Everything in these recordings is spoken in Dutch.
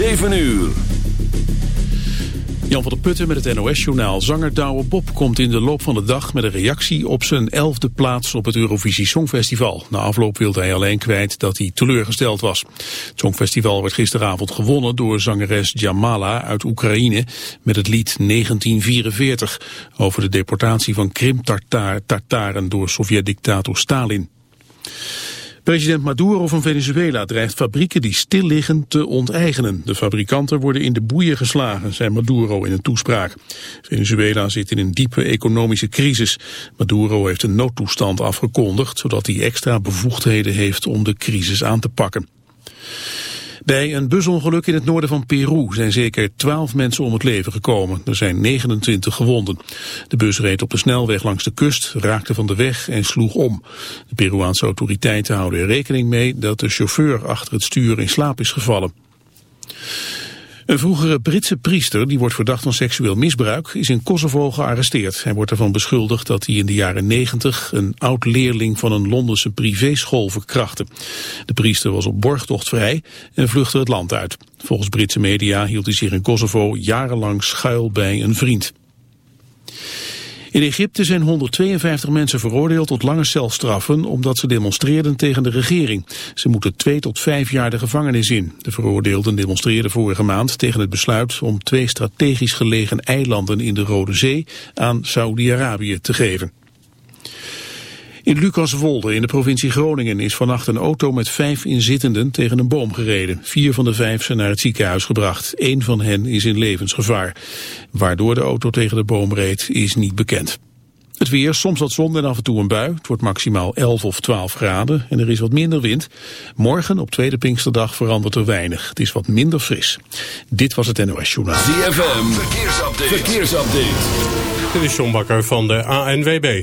7 uur. Jan van der Putten met het NOS-journaal. Zanger Douwe Bob komt in de loop van de dag met een reactie op zijn elfde plaats op het Eurovisie Songfestival. Na afloop wilde hij alleen kwijt dat hij teleurgesteld was. Het Songfestival werd gisteravond gewonnen door zangeres Jamala uit Oekraïne met het lied 1944 over de deportatie van Krim-Tartaren door Sovjet-dictator Stalin. President Maduro van Venezuela dreigt fabrieken die stil liggen te onteigenen. De fabrikanten worden in de boeien geslagen, zei Maduro in een toespraak. Venezuela zit in een diepe economische crisis. Maduro heeft een noodtoestand afgekondigd, zodat hij extra bevoegdheden heeft om de crisis aan te pakken. Bij een busongeluk in het noorden van Peru zijn zeker 12 mensen om het leven gekomen. Er zijn 29 gewonden. De bus reed op de snelweg langs de kust, raakte van de weg en sloeg om. De Peruaanse autoriteiten houden er rekening mee dat de chauffeur achter het stuur in slaap is gevallen. Een vroegere Britse priester, die wordt verdacht van seksueel misbruik, is in Kosovo gearresteerd. Hij wordt ervan beschuldigd dat hij in de jaren 90 een oud-leerling van een Londense privéschool verkrachtte. De priester was op borgtocht vrij en vluchtte het land uit. Volgens Britse media hield hij zich in Kosovo jarenlang schuil bij een vriend. In Egypte zijn 152 mensen veroordeeld tot lange celstraffen omdat ze demonstreerden tegen de regering. Ze moeten twee tot vijf jaar de gevangenis in. De veroordeelden demonstreerden vorige maand tegen het besluit om twee strategisch gelegen eilanden in de Rode Zee aan Saudi-Arabië te geven. In Lucaswolde in de provincie Groningen is vannacht een auto met vijf inzittenden tegen een boom gereden. Vier van de vijf zijn naar het ziekenhuis gebracht. Eén van hen is in levensgevaar. Waardoor de auto tegen de boom reed is niet bekend. Het weer, soms wat zon en af en toe een bui. Het wordt maximaal 11 of 12 graden en er is wat minder wind. Morgen op tweede Pinksterdag verandert er weinig. Het is wat minder fris. Dit was het NOS Journaal. ZFM, verkeersupdate. verkeersupdate. Dit is John Bakker van de ANWB.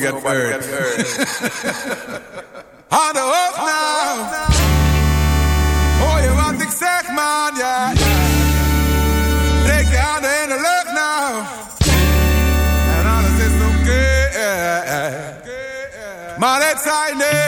Nobody get hurt. Nou. Hoor je wat ik zeg, man, ja. Steek je handen in de lucht nou. En alles is oké. Maar het zei nee.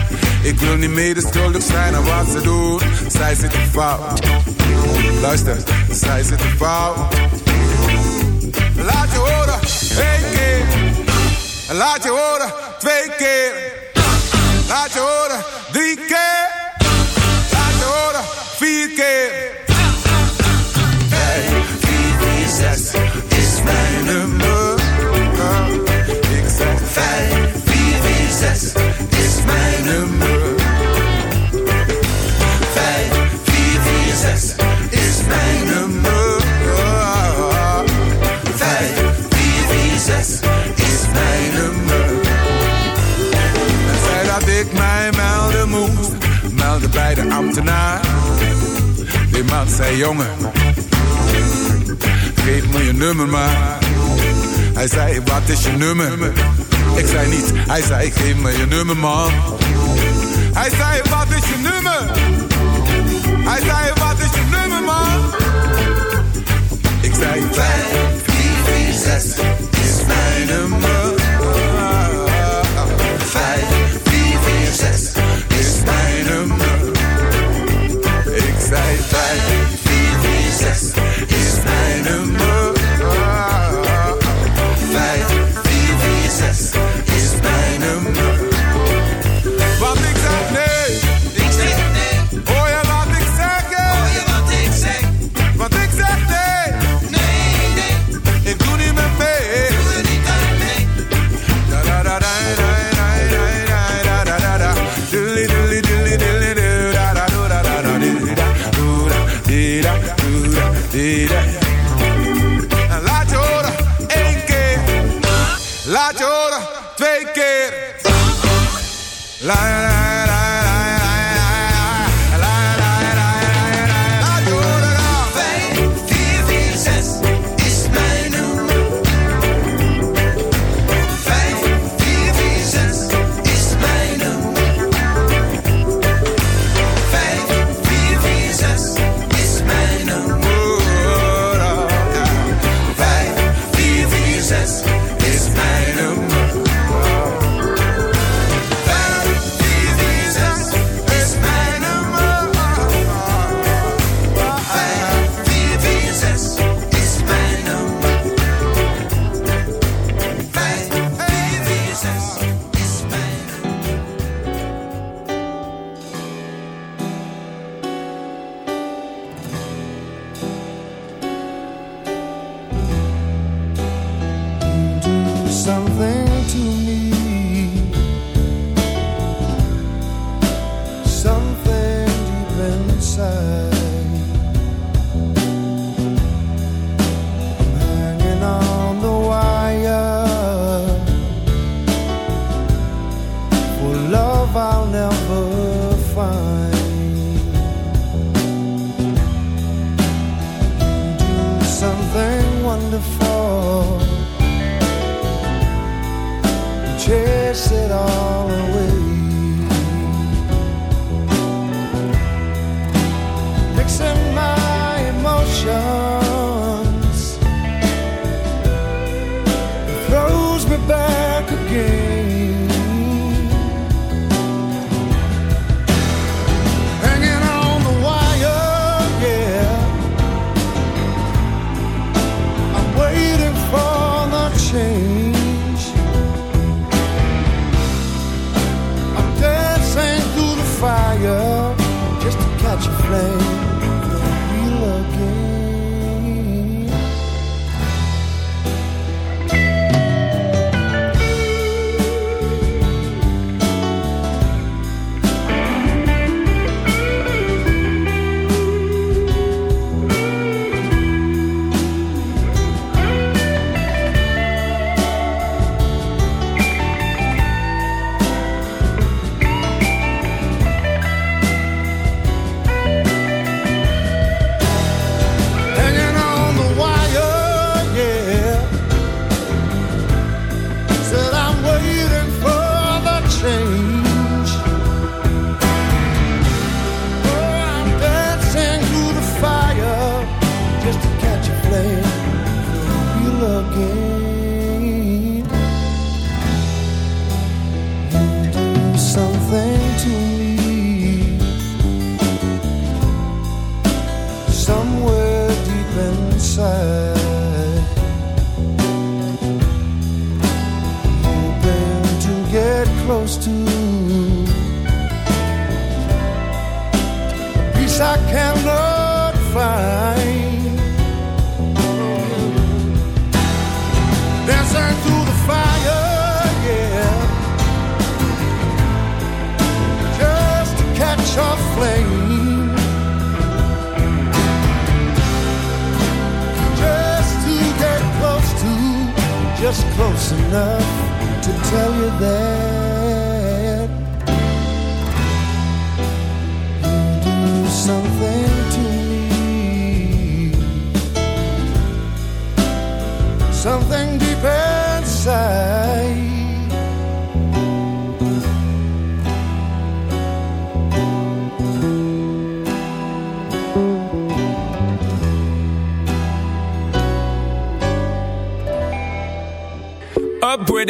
Ik wil niet medeschuldig zijn aan wat ze doen. Zij zitten fout. Luister, zij zitten fout. Laat je horen, één keer. Laat je horen, twee keer. Laat je horen, drie keer. Laat je horen, vier keer. Hey, 446 is mijn nummer. Ik zeg 5446 nummer. Vijf, vier, vier, zes is mijn nummer. Vijf, vier, vier, zes is mijn nummer. Men zei dat ik mij melden moest, melden bij de ambtenaar. Die man zei jongen, geef me je nummer maar. Hij zei wat is je nummer? Ik zei niet, hij zei geef me je nummer man. Hij zei wat is je nummer?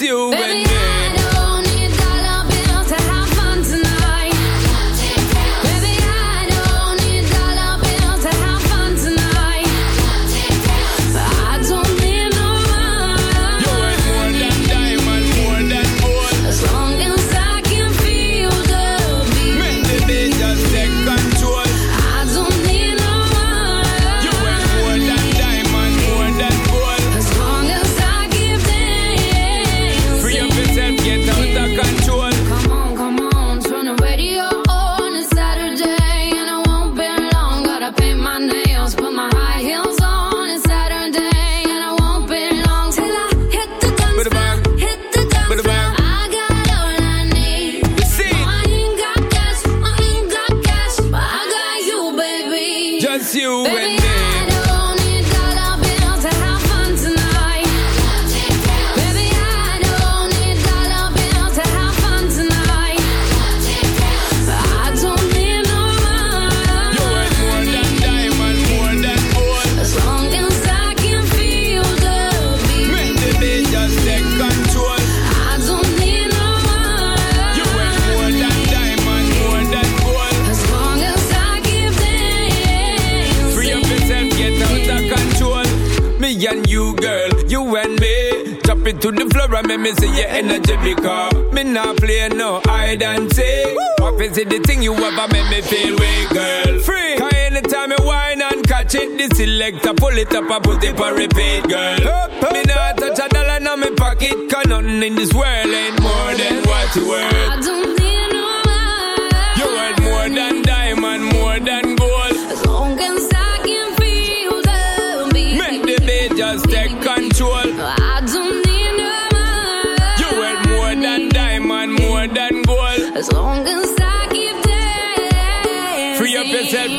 you Baby,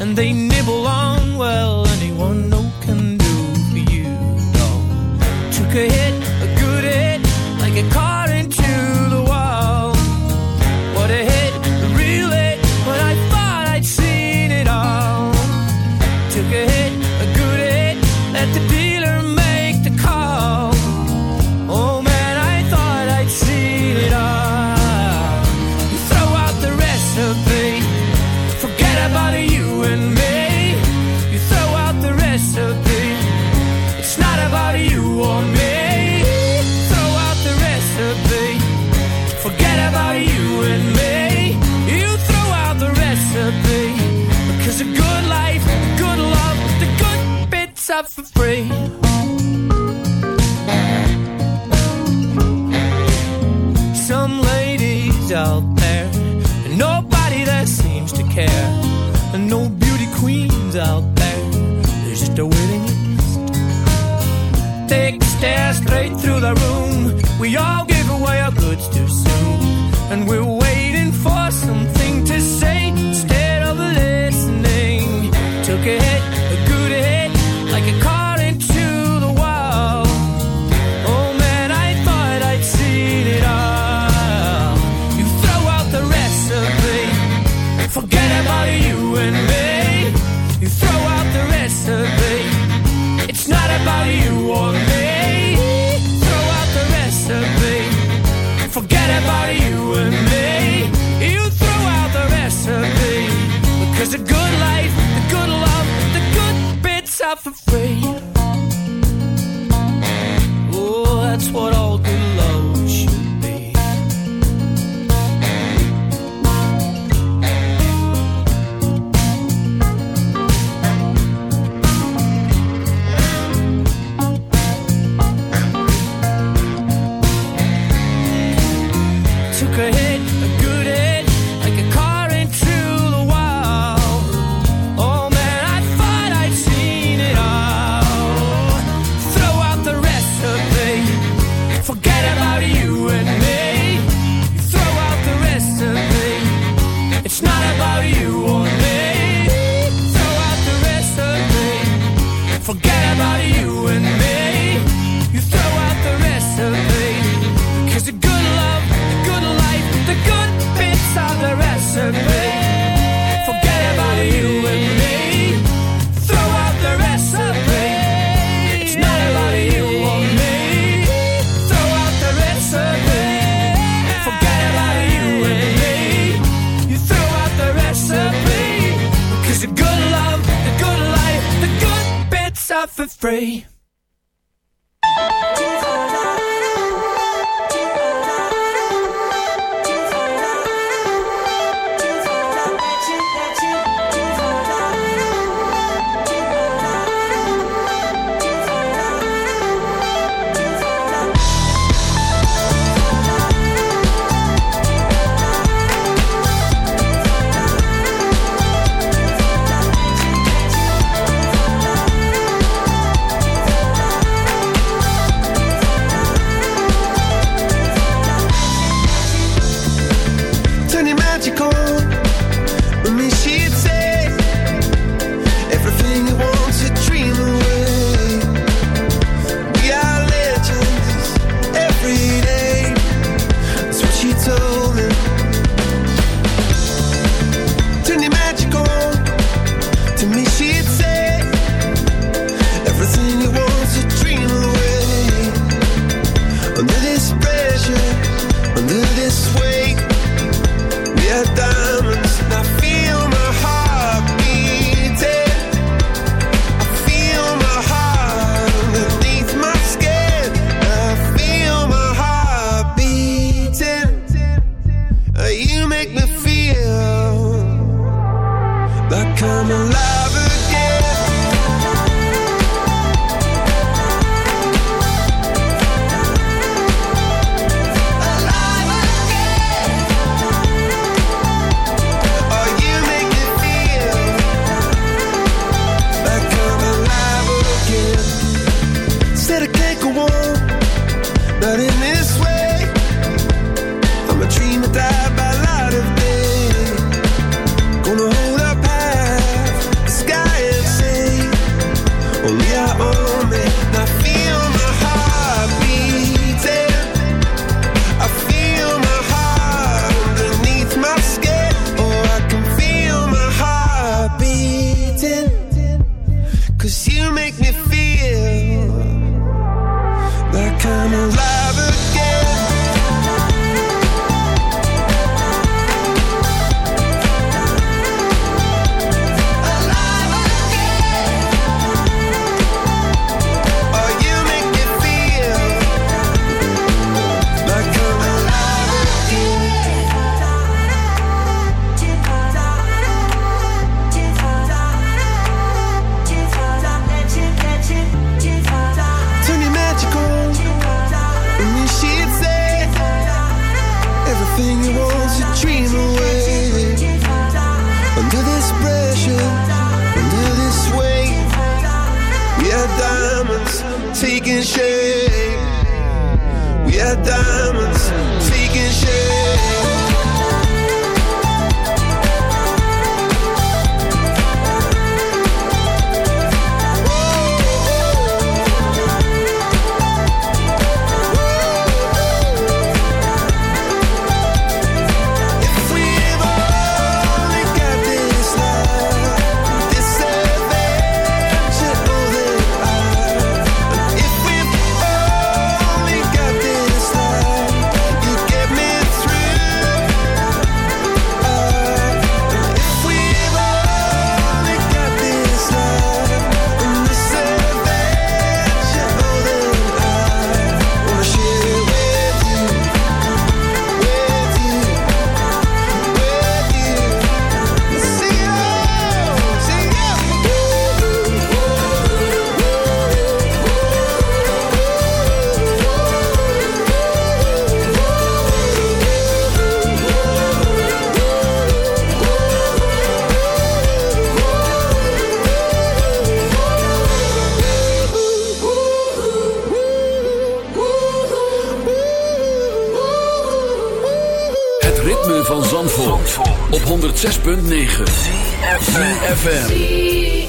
and they nibble on well. 106.9 FM.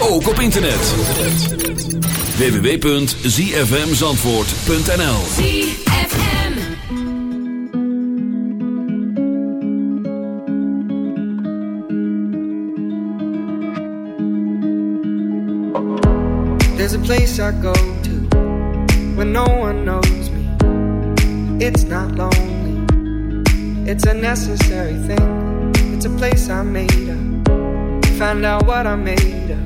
Ook op internet. www.zfmzandvoort.nl ZFM. There's a place I go to when no one knows me. It's not lonely, it's a necessary thing. It's a place I made up. Find out what I made of.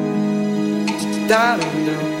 darling, don't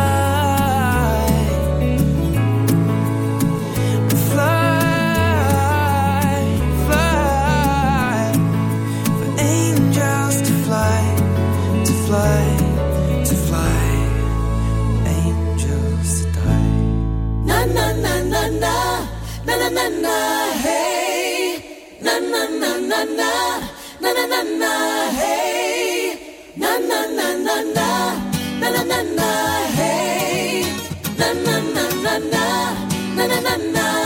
na na na na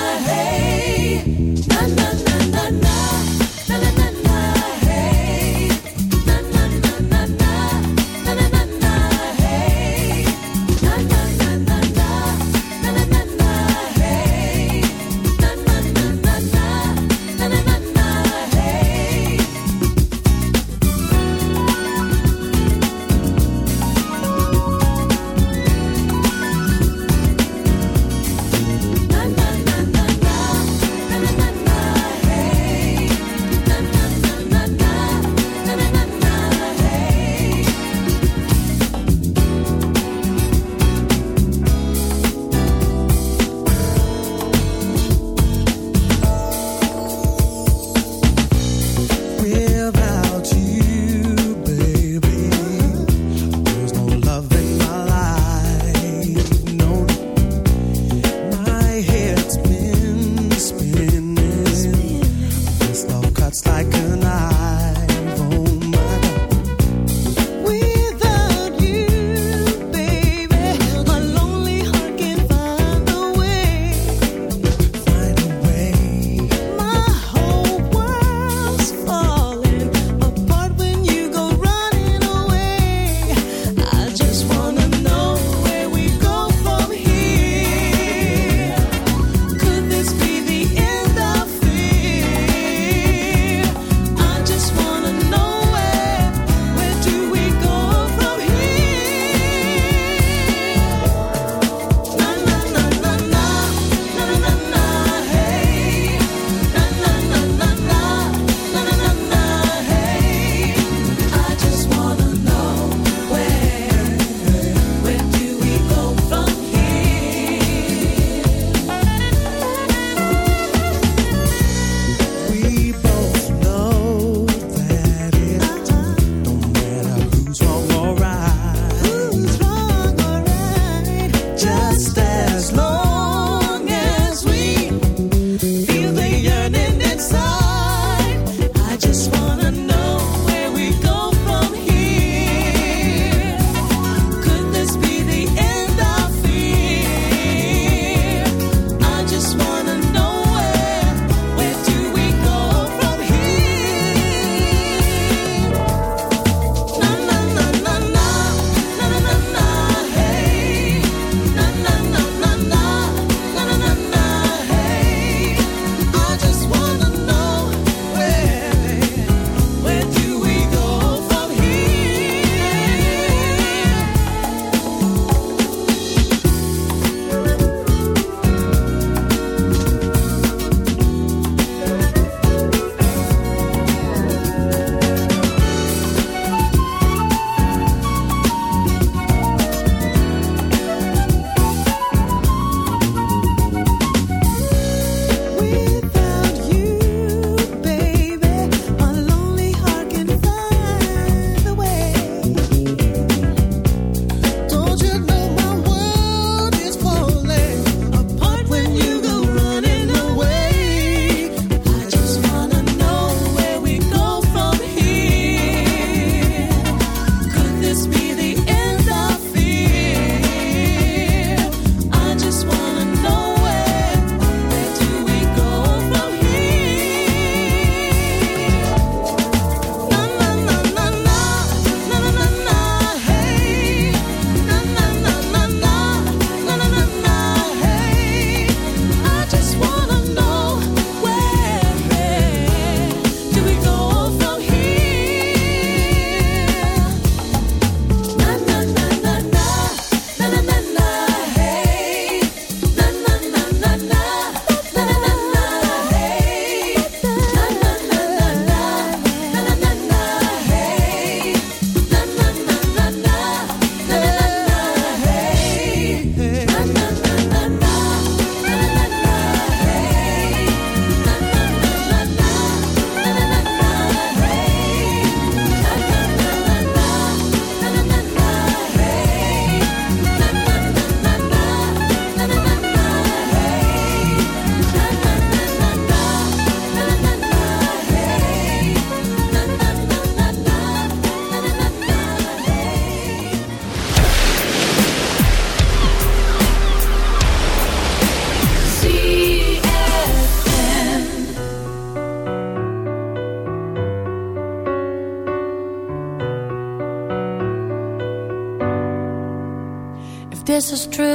this is true.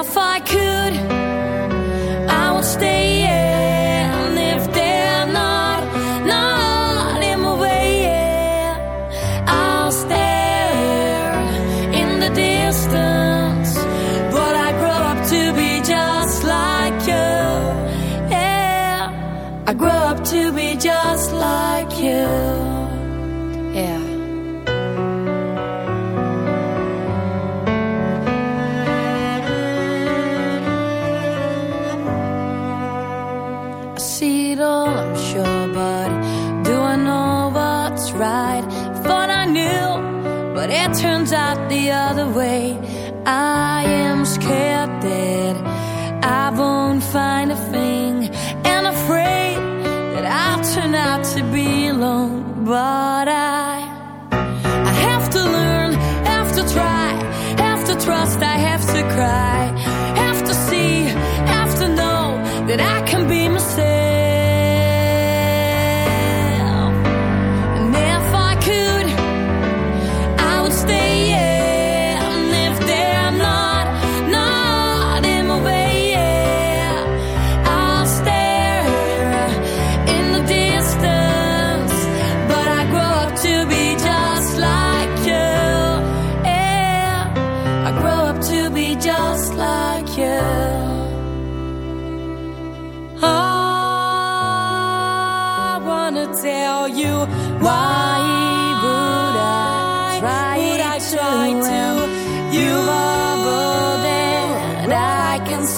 if I could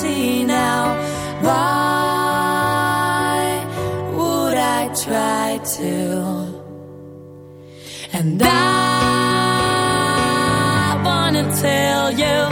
see now. Why would I try to? And I wanna tell you.